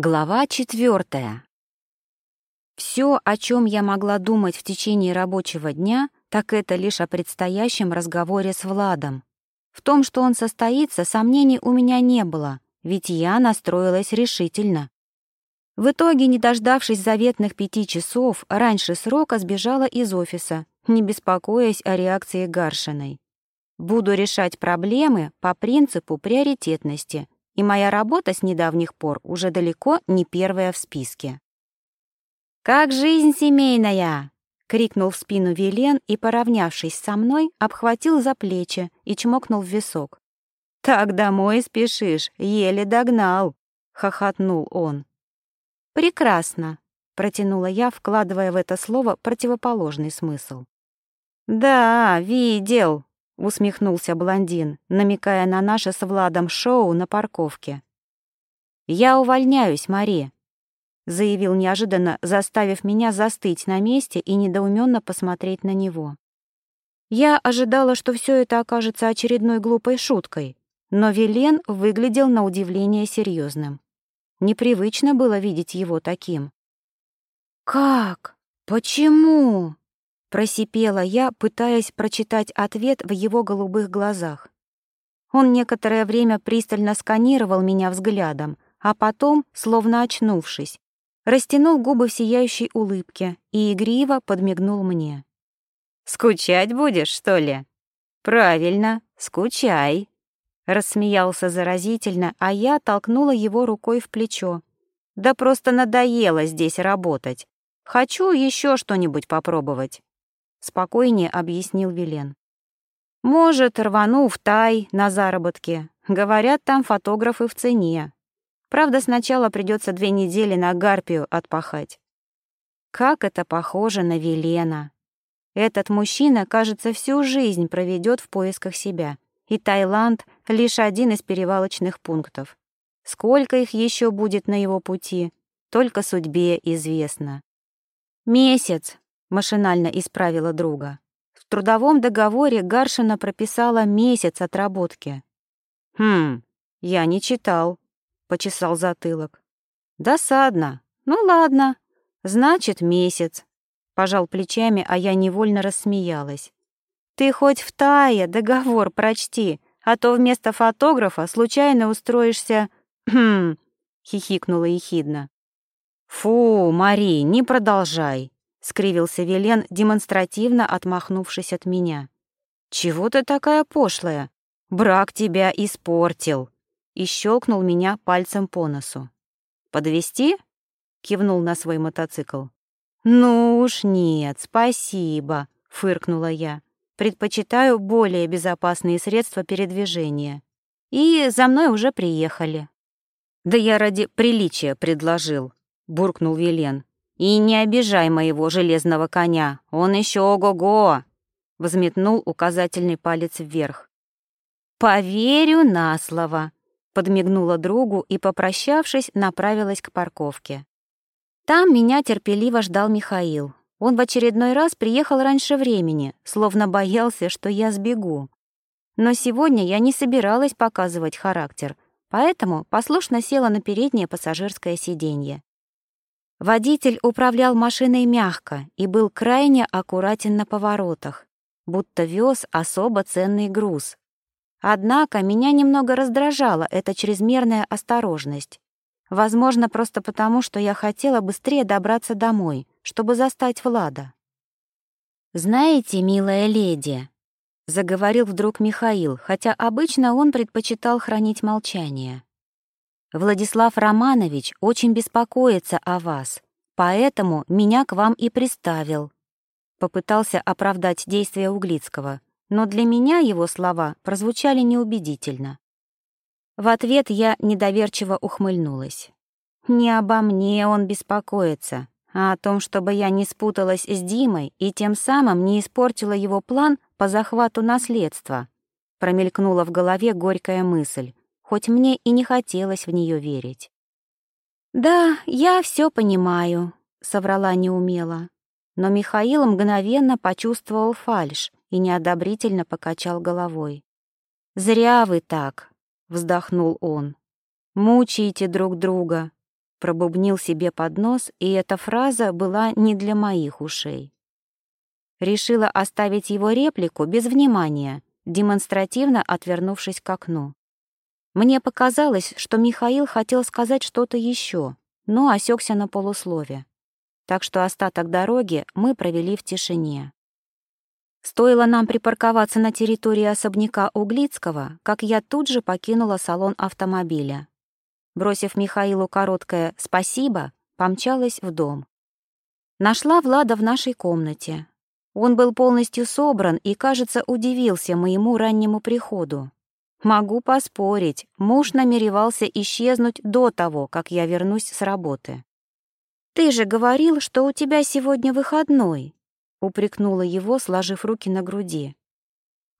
Глава четвертая. Все, о чем я могла думать в течение рабочего дня, так это лишь о предстоящем разговоре с Владом. В том, что он состоится, сомнений у меня не было, ведь я настроилась решительно. В итоге, не дождавшись заветных пяти часов, раньше срока сбежала из офиса, не беспокоясь о реакции Гаршиной. Буду решать проблемы по принципу приоритетности — и моя работа с недавних пор уже далеко не первая в списке. «Как жизнь семейная!» — крикнул в спину Вилен и, поравнявшись со мной, обхватил за плечи и чмокнул в висок. «Так домой спешишь, еле догнал!» — хохотнул он. «Прекрасно!» — протянула я, вкладывая в это слово противоположный смысл. «Да, видел!» Усмехнулся блондин, намекая на наше с Владом шоу на парковке. «Я увольняюсь, Мари», — заявил неожиданно, заставив меня застыть на месте и недоуменно посмотреть на него. Я ожидала, что все это окажется очередной глупой шуткой, но Вилен выглядел на удивление серьезным. Непривычно было видеть его таким. «Как? Почему?» Просипела я, пытаясь прочитать ответ в его голубых глазах. Он некоторое время пристально сканировал меня взглядом, а потом, словно очнувшись, растянул губы в сияющей улыбке и игриво подмигнул мне. «Скучать будешь, что ли?» «Правильно, скучай», — рассмеялся заразительно, а я толкнула его рукой в плечо. «Да просто надоело здесь работать. Хочу еще что-нибудь попробовать». — спокойнее объяснил Вилен. «Может, рвану в Тай на заработки. Говорят, там фотографы в цене. Правда, сначала придется две недели на гарпию отпахать». Как это похоже на Вилена. Этот мужчина, кажется, всю жизнь проведет в поисках себя, и Таиланд — лишь один из перевалочных пунктов. Сколько их еще будет на его пути, только судьбе известно. Месяц, машинально исправила друга. В трудовом договоре Гаршина прописала месяц отработки. Хм, я не читал, почесал затылок. Досадно. Ну ладно. Значит, месяц. Пожал плечами, а я невольно рассмеялась. Ты хоть в тае договор прочти, а то вместо фотографа случайно устроишься... Хм, хихикнула ехидно. Фу, Мари, не продолжай. — скривился Велен, демонстративно отмахнувшись от меня. «Чего ты такая пошлая? Брак тебя испортил!» И щелкнул меня пальцем по носу. «Подвезти?» — кивнул на свой мотоцикл. «Ну уж нет, спасибо», — фыркнула я. «Предпочитаю более безопасные средства передвижения. И за мной уже приехали». «Да я ради приличия предложил», — буркнул Велен. «И не обижай моего железного коня, он еще ого-го!» — взметнул указательный палец вверх. «Поверю на слово», — подмигнула другу и, попрощавшись, направилась к парковке. Там меня терпеливо ждал Михаил. Он в очередной раз приехал раньше времени, словно боялся, что я сбегу. Но сегодня я не собиралась показывать характер, поэтому послушно села на переднее пассажирское сиденье. Водитель управлял машиной мягко и был крайне аккуратен на поворотах, будто вез особо ценный груз. Однако меня немного раздражала эта чрезмерная осторожность. Возможно, просто потому, что я хотела быстрее добраться домой, чтобы застать Влада. «Знаете, милая леди», — заговорил вдруг Михаил, хотя обычно он предпочитал хранить молчание. Владислав Романович очень беспокоится о вас, поэтому меня к вам и приставил. Попытался оправдать действия Углицкого, но для меня его слова прозвучали неубедительно. В ответ я недоверчиво ухмыльнулась. Не обо мне он беспокоится, а о том, чтобы я не спуталась с Димой и тем самым не испортила его план по захвату наследства. Промелькнула в голове горькая мысль хоть мне и не хотелось в нее верить. «Да, я все понимаю», — соврала неумело. Но Михаил мгновенно почувствовал фальшь и неодобрительно покачал головой. «Зря вы так», — вздохнул он. «Мучаете друг друга. пробубнил себе под нос, и эта фраза была не для моих ушей. Решила оставить его реплику без внимания, демонстративно отвернувшись к окну. Мне показалось, что Михаил хотел сказать что-то еще, но осекся на полуслове. Так что остаток дороги мы провели в тишине. Стоило нам припарковаться на территории особняка Углицкого, как я тут же покинула салон автомобиля. Бросив Михаилу короткое «спасибо», помчалась в дом. Нашла Влада в нашей комнате. Он был полностью собран и, кажется, удивился моему раннему приходу. Могу поспорить, муж намеревался исчезнуть до того, как я вернусь с работы. «Ты же говорил, что у тебя сегодня выходной», — упрекнула его, сложив руки на груди.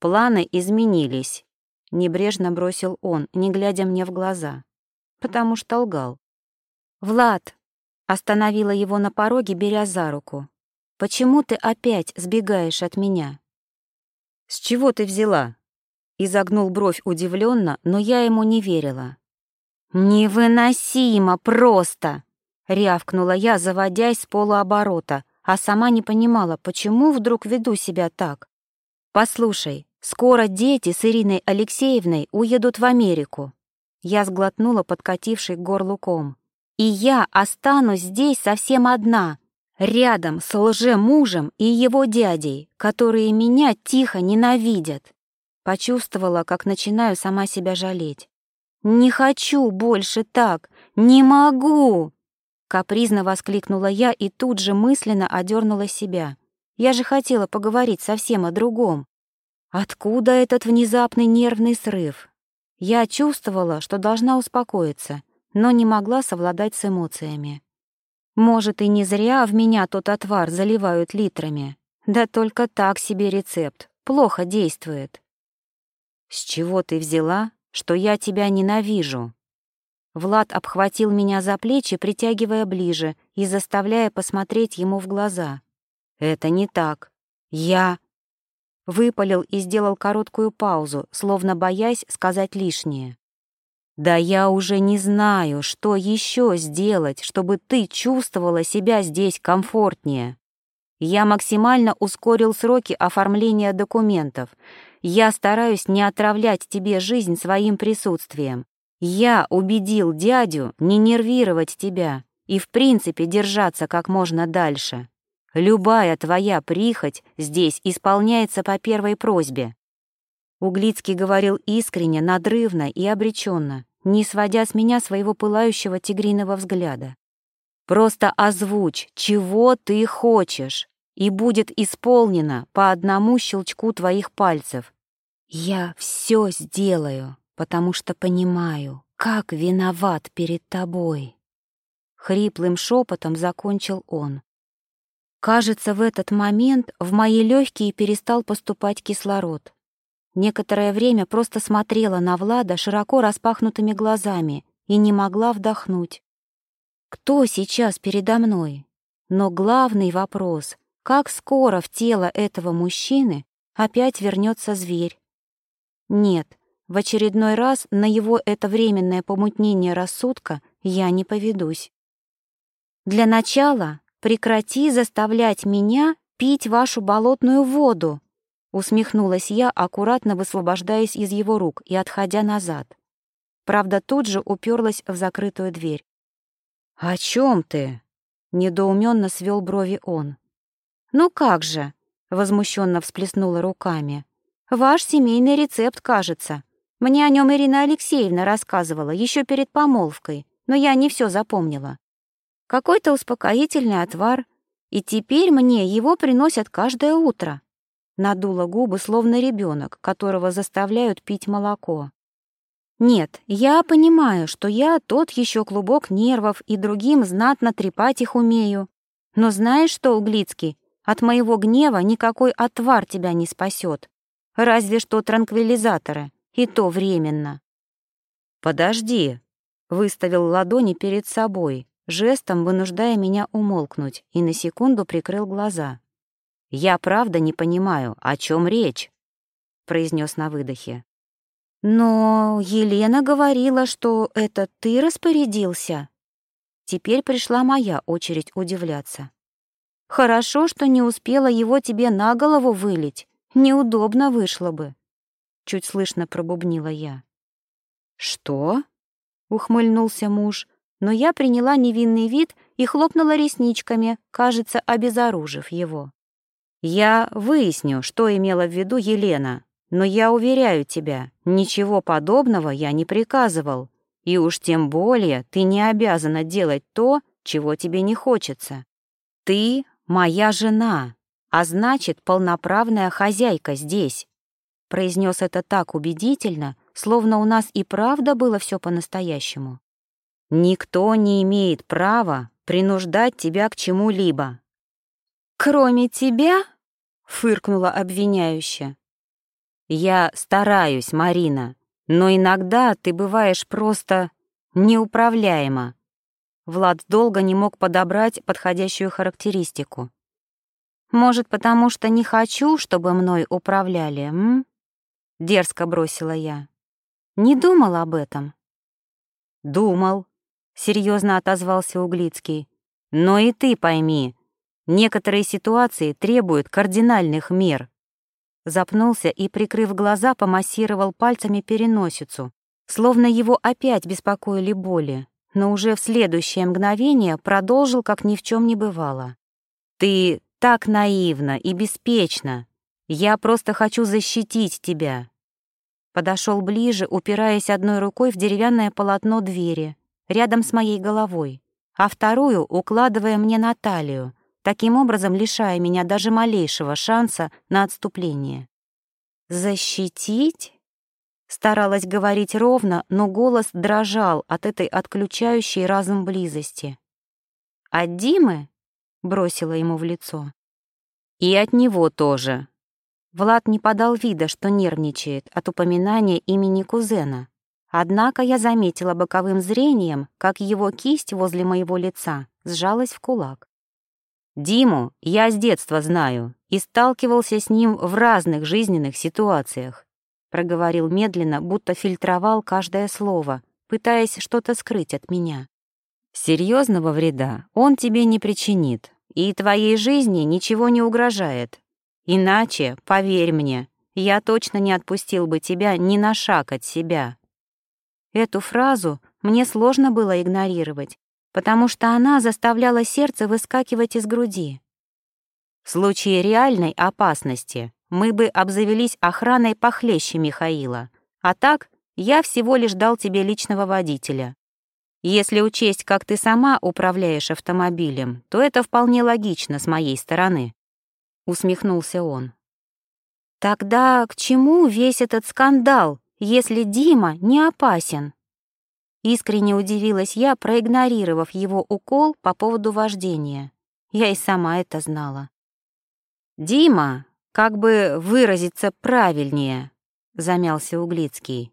«Планы изменились», — небрежно бросил он, не глядя мне в глаза, потому что лгал. «Влад», — остановила его на пороге, беря за руку, «почему ты опять сбегаешь от меня?» «С чего ты взяла?» Изогнул бровь удивленно, но я ему не верила. «Невыносимо просто!» — рявкнула я, заводясь с полуоборота — а сама не понимала, почему вдруг веду себя так. «Послушай, скоро дети с Ириной Алексеевной уедут в Америку». Я сглотнула подкативший к горлу ком. «И я останусь здесь совсем одна, рядом с лже-мужем и его дядей, которые меня тихо ненавидят». Почувствовала, как начинаю сама себя жалеть. «Не хочу больше так! Не могу!» Капризно воскликнула я и тут же мысленно одернула себя. Я же хотела поговорить совсем о другом. Откуда этот внезапный нервный срыв? Я чувствовала, что должна успокоиться, но не могла совладать с эмоциями. Может, и не зря в меня тот отвар заливают литрами. Да только так себе рецепт, плохо действует. «С чего ты взяла, что я тебя ненавижу?» Влад обхватил меня за плечи, притягивая ближе и заставляя посмотреть ему в глаза. «Это не так. Я...» Выпалил и сделал короткую паузу, словно боясь сказать лишнее. «Да я уже не знаю, что еще сделать, чтобы ты чувствовала себя здесь комфортнее. Я максимально ускорил сроки оформления документов. Я стараюсь не отравлять тебе жизнь своим присутствием. Я убедил дядю не нервировать тебя и, в принципе, держаться как можно дальше. Любая твоя прихоть здесь исполняется по первой просьбе. Углицкий говорил искренне, надрывно и обреченно, не сводя с меня своего пылающего тигриного взгляда. «Просто озвучь, чего ты хочешь, и будет исполнено по одному щелчку твоих пальцев. Я все сделаю» потому что понимаю, как виноват перед тобой. Хриплым шепотом закончил он. Кажется, в этот момент в мои легкие перестал поступать кислород. Некоторое время просто смотрела на Влада широко распахнутыми глазами и не могла вдохнуть. Кто сейчас передо мной? Но главный вопрос — как скоро в тело этого мужчины опять вернется зверь? Нет, в очередной раз на его это временное помутнение рассудка я не поведусь. Для начала прекрати заставлять меня пить вашу болотную воду, усмехнулась я, аккуратно высвобождаясь из его рук и отходя назад. Правда, тут же уперлась в закрытую дверь. «О чем ты?» — недоуменно свел брови он. «Ну как же?» — возмущенно всплеснула руками. «Ваш семейный рецепт, кажется. Мне о нем Ирина Алексеевна рассказывала еще перед помолвкой, но я не все запомнила. Какой-то успокоительный отвар, и теперь мне его приносят каждое утро. Надула губы, словно ребенок, которого заставляют пить молоко. Нет, я понимаю, что я тот еще клубок нервов и другим знатно трепать их умею. Но знаешь что, Углицкий, от моего гнева никакой отвар тебя не спасет. Разве что транквилизаторы и то временно. «Подожди», — выставил ладони перед собой, жестом вынуждая меня умолкнуть, и на секунду прикрыл глаза. «Я правда не понимаю, о чем речь», — произнес на выдохе. «Но Елена говорила, что это ты распорядился». Теперь пришла моя очередь удивляться. «Хорошо, что не успела его тебе на голову вылить. Неудобно вышло бы», — чуть слышно пробубнила я. «Что?» — ухмыльнулся муж, но я приняла невинный вид и хлопнула ресничками, кажется, обезоружив его. «Я выясню, что имела в виду Елена, но я уверяю тебя, ничего подобного я не приказывал, и уж тем более ты не обязана делать то, чего тебе не хочется. Ты моя жена, а значит, полноправная хозяйка здесь», произнес это так убедительно, словно у нас и правда было все по-настоящему. Никто не имеет права принуждать тебя к чему-либо. «Кроме тебя?» — фыркнула обвиняюще. «Я стараюсь, Марина, но иногда ты бываешь просто неуправляема». Влад долго не мог подобрать подходящую характеристику. «Может, потому что не хочу, чтобы мной управляли, м?» Дерзко бросила я. «Не думал об этом?» «Думал», — серьезно отозвался Углицкий. «Но и ты пойми, некоторые ситуации требуют кардинальных мер». Запнулся и, прикрыв глаза, помассировал пальцами переносицу, словно его опять беспокоили боли, но уже в следующее мгновение продолжил, как ни в чем не бывало. «Ты так наивна и беспечна. Я просто хочу защитить тебя». Подошел ближе, упираясь одной рукой в деревянное полотно двери, рядом с моей головой, а вторую укладывая мне на талию, таким образом лишая меня даже малейшего шанса на отступление. «Защитить?» Старалась говорить ровно, но голос дрожал от этой отключающей разум близости. «От Димы?» — бросила ему в лицо. «И от него тоже». Влад не подал вида, что нервничает от упоминания имени кузена, Однако я заметила боковым зрением, как его кисть возле моего лица сжалась в кулак. Диму я с детства знаю и сталкивался с ним в разных жизненных ситуациях, проговорил медленно, будто фильтровал каждое слово, пытаясь что-то скрыть от меня. Серьезного вреда он тебе не причинит, и твоей жизни ничего не угрожает. Иначе, поверь мне, я точно не отпустил бы тебя ни на шаг от себя. Эту фразу мне сложно было игнорировать, потому что она заставляла сердце выскакивать из груди. В случае реальной опасности мы бы обзавелись охраной похлеще Михаила, а так я всего лишь дал тебе личного водителя. Если учесть, как ты сама управляешь автомобилем, то это вполне логично с моей стороны», — усмехнулся он. «Тогда к чему весь этот скандал, если Дима не опасен?» Искренне удивилась я, проигнорировав его укол по поводу вождения. Я и сама это знала. «Дима, как бы выразиться правильнее», — замялся Углицкий.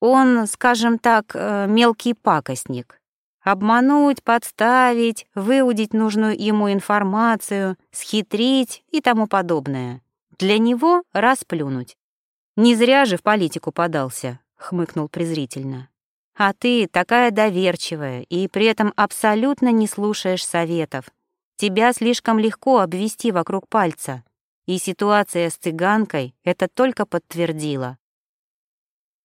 «Он, скажем так, э, мелкий пакостник. Обмануть, подставить, выудить нужную ему информацию, схитрить и тому подобное. Для него расплюнуть. «Не зря же в политику подался», — хмыкнул презрительно. «А ты такая доверчивая и при этом абсолютно не слушаешь советов. Тебя слишком легко обвести вокруг пальца. И ситуация с цыганкой это только подтвердила».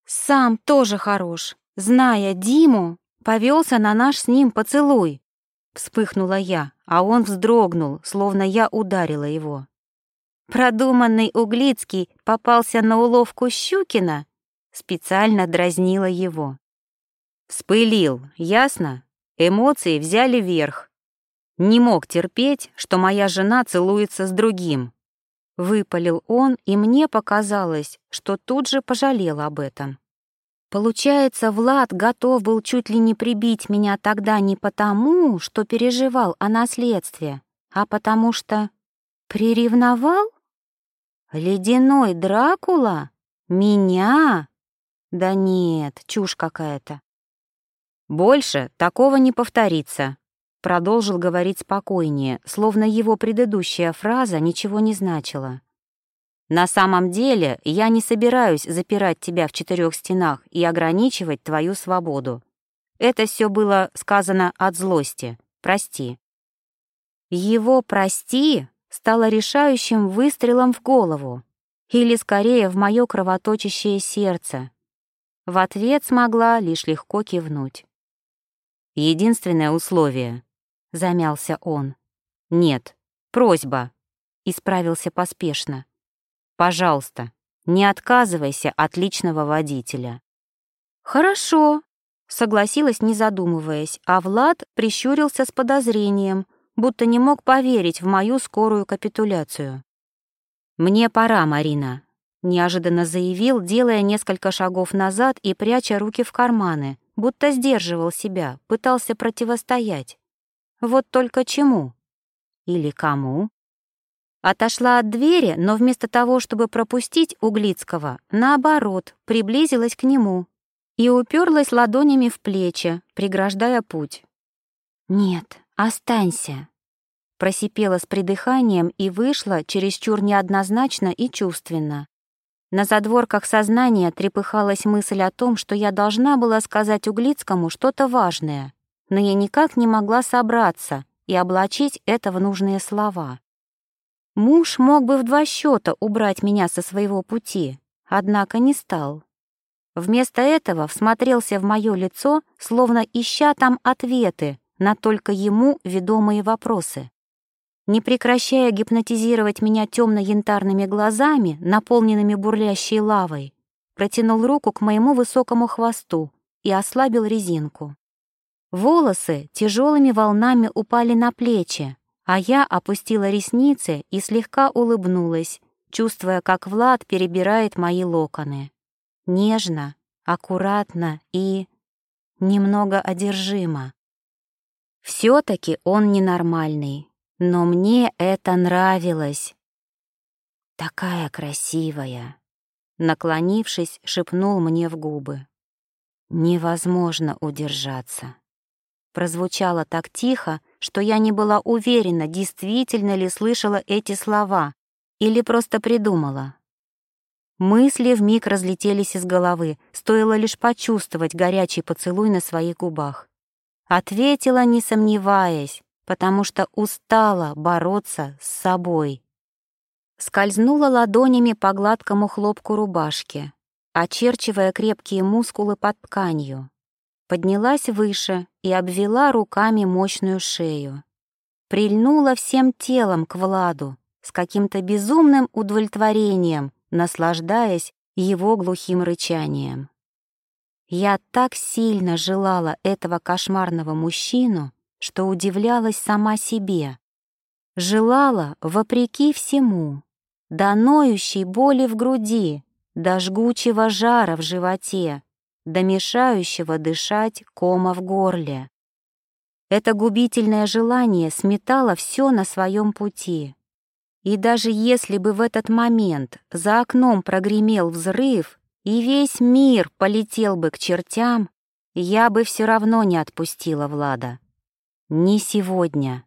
«Сам тоже хорош. Зная Диму, повелся на наш с ним поцелуй», — вспыхнула я, а он вздрогнул, словно я ударила его. Продуманный Углицкий попался на уловку Щукина, специально дразнила его. Вспылил, ясно? Эмоции взяли верх. Не мог терпеть, что моя жена целуется с другим. Выпалил он, и мне показалось, что тут же пожалел об этом. Получается, Влад готов был чуть ли не прибить меня тогда не потому, что переживал о наследстве, а потому что приревновал? «Ледяной Дракула? Меня? Да нет, чушь какая-то». «Больше такого не повторится», — продолжил говорить спокойнее, словно его предыдущая фраза ничего не значила. «На самом деле я не собираюсь запирать тебя в четырех стенах и ограничивать твою свободу. Это все было сказано от злости. Прости. Его «прости» стало решающим выстрелом в голову, или скорее в мое кровоточащее сердце. В ответ смогла лишь легко кивнуть. «Единственное условие», — замялся он. «Нет, просьба», — исправился поспешно. «Пожалуйста, не отказывайся от личного водителя». «Хорошо», — согласилась, не задумываясь, а Влад прищурился с подозрением, будто не мог поверить в мою скорую капитуляцию. «Мне пора, Марина», — неожиданно заявил, делая несколько шагов назад и пряча руки в карманы, будто сдерживал себя, пытался противостоять. Вот только чему? Или кому? Отошла от двери, но вместо того, чтобы пропустить Углицкого, наоборот, приблизилась к нему и уперлась ладонями в плечи, преграждая путь. «Нет, останься», — просипела с придыханием и вышла чересчур неоднозначно и чувственно. На задворках сознания трепыхалась мысль о том, что я должна была сказать Углицкому что-то важное, но я никак не могла собраться и облачить это в нужные слова. Муж мог бы в два счета убрать меня со своего пути, однако не стал. Вместо этого всмотрелся в мое лицо, словно ища там ответы на только ему ведомые вопросы не прекращая гипнотизировать меня темно-янтарными глазами, наполненными бурлящей лавой, протянул руку к моему высокому хвосту и ослабил резинку. Волосы тяжелыми волнами упали на плечи, а я опустила ресницы и слегка улыбнулась, чувствуя, как Влад перебирает мои локоны. Нежно, аккуратно и... немного одержимо. все таки он ненормальный, но мне это нравилось. «Такая красивая!» Наклонившись, шепнул мне в губы. «Невозможно удержаться». Прозвучало так тихо, что я не была уверена, действительно ли слышала эти слова или просто придумала. Мысли вмиг разлетелись из головы, стоило лишь почувствовать горячий поцелуй на своих губах. Ответила, не сомневаясь, потому что устала бороться с собой. Скользнула ладонями по гладкому хлопку рубашки, очерчивая крепкие мускулы под тканью. Поднялась выше и обвела руками мощную шею. Прильнула всем телом к Владу, с каким-то безумным удовлетворением, наслаждаясь его глухим рычанием. Я так сильно желала этого кошмарного мужчину, что удивлялась сама себе. Желала вопреки всему, до ноющей боли в груди, до жгучего жара в животе, до мешающего дышать кома в горле. Это губительное желание сметало все на своем пути. И даже если бы в этот момент за окном прогремел взрыв, и весь мир полетел бы к чертям, я бы все равно не отпустила Влада. Не сегодня.